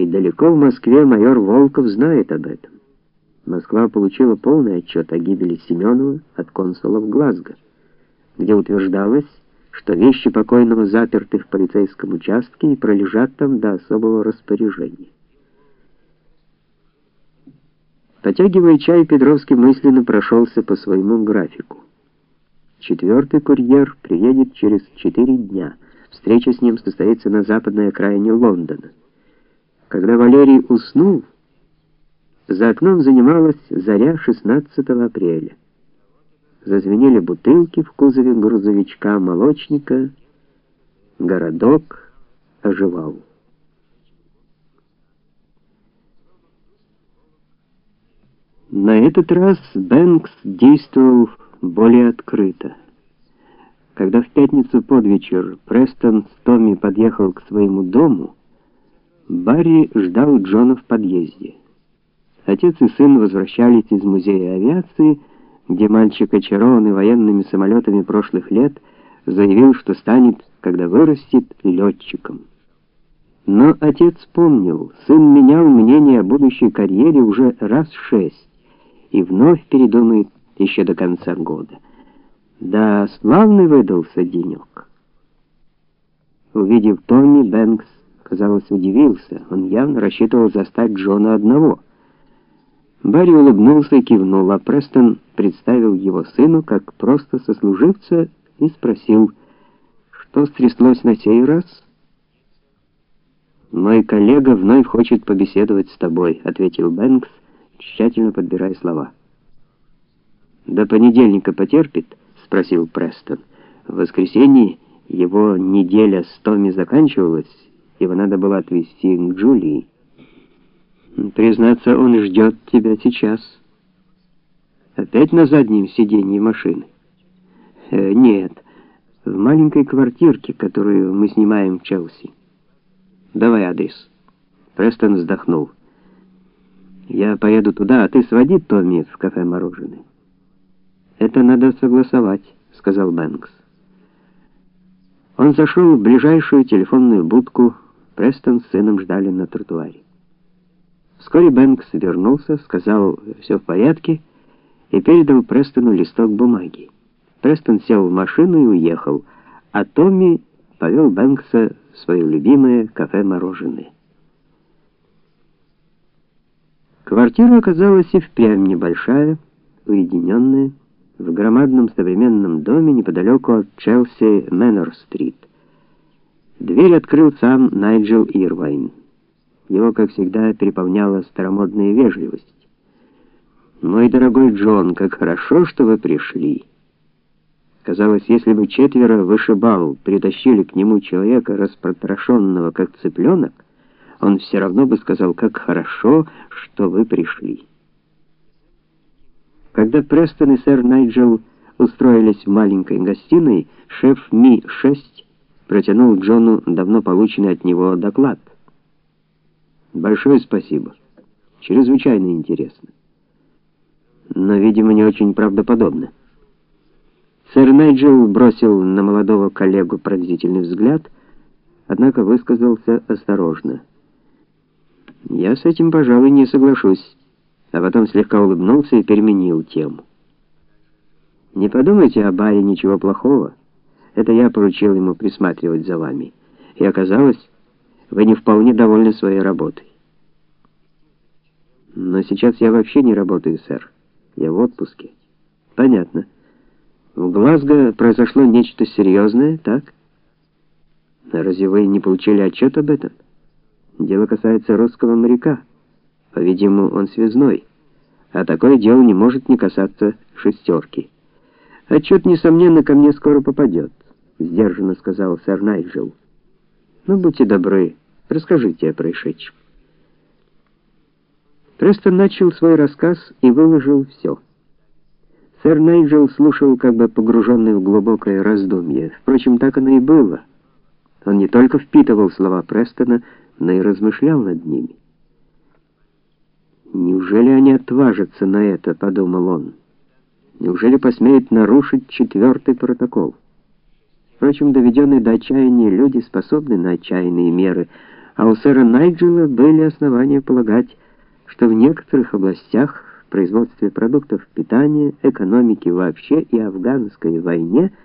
И далеко в Москве майор Волков знает об этом. Москва получила полный отчет о гибели Семенова от консула в Глазго, где утверждалось, что вещи покойного заперты в полицейском участке и пролежат там до особого распоряжения. Потягивая чай, Петровский мысленно прошелся по своему графику. Четвертый курьер приедет через четыре дня. Встреча с ним состоится на западной окраине Лондона. Когда Валерий уснул, за окном занималась заря 16 апреля. Зазвенели бутылки в кузове грузовичка-молочника. Городок оживал. На этот раз Бэнкс действовал более открыто. Когда в пятницу под вечер Престон с Томми подъехал к своему дому, Барри ждал Джона в подъезде. Отец и сын возвращались из музея авиации, где мальчик, очарованный военными самолетами прошлых лет, заявил, что станет, когда вырастет, летчиком. Но отец помнил, сын менял мнение о будущей карьере уже раз шесть и вновь передумает еще до конца года. Да, славный выдался денек. Увидев Томми, Бэнкс, казалось, удивился. Он явно рассчитывал застать Джона одного — Барри улыбнулся и кивнул, а Престон представил его сыну как просто сослуживца и спросил, что стряслось на сей раз. «Мой коллега вновь хочет побеседовать с тобой», — ответил Бэнкс, тщательно подбирая слова. «До понедельника потерпит?» — спросил Престон. В воскресенье его неделя с Томми заканчивалась, его надо было отвезти к Джулии. Признаться, он ждет тебя сейчас. Опять на заднем сиденье машины? Э, нет, в маленькой квартирке, которую мы снимаем в Челси. Давай адрес. Престон вздохнул. Я поеду туда, а ты своди Томми в кафе мороженое. Это надо согласовать, сказал Бэнкс. Он зашел в ближайшую телефонную будку. Престон с сыном ждали на тротуаре. Вскоре Бэнкс вернулся, сказал «все в порядке» и передал Престону листок бумаги. Престон сел в машину и уехал, а Томми повел Бэнкса в свое любимое кафе-мороженое. Квартира оказалась и впрямь небольшая, уединенная, в громадном современном доме неподалеку от Челси Мэннер-стрит. Дверь открыл сам Найджел Ирвайн. Его, как всегда, переполняла старомодная вежливость. «Мой дорогой Джон, как хорошо, что вы пришли!» Казалось, если бы четверо вышибал притащили к нему человека, распотрошенного как цыпленок, он все равно бы сказал, как хорошо, что вы пришли. Когда Престон и сэр Найджел устроились в маленькой гостиной, шеф Ми-6 протянул Джону давно полученный от него доклад. Большое спасибо. Чрезвычайно интересно. Но, видимо, не очень правдоподобно. Сэр Найджел бросил на молодого коллегу пронзительный взгляд, однако высказался осторожно. Я с этим, пожалуй, не соглашусь, а потом слегка улыбнулся и переменил тему. Не подумайте о Баре ничего плохого. Это я поручил ему присматривать за вами. И оказалось, вы не вполне довольны своей работой. Но сейчас я вообще не работаю, сэр. Я в отпуске. Понятно. В Глазго произошло нечто серьезное, так? Разве вы не получили отчет об этом? Дело касается русского моряка. По-видимому, он связной. А такое дело не может не касаться шестерки. Отчет, несомненно, ко мне скоро попадет, сдержанно сказал сэр Найджел. Ну, будьте добры, расскажите о происшедшем. Престон начал свой рассказ и выложил все. Сэр Найджел слушал, как бы погруженный в глубокое раздумье. Впрочем, так оно и было. Он не только впитывал слова Престона, но и размышлял над ними. «Неужели они отважатся на это?» — подумал он. «Неужели посмеют нарушить четвертый протокол?» Впрочем, доведенные до отчаяния люди способны на отчаянные меры — а у сэра Найджела были основания полагать, что в некоторых областях, в производстве продуктов питания, экономики вообще и афганской войне –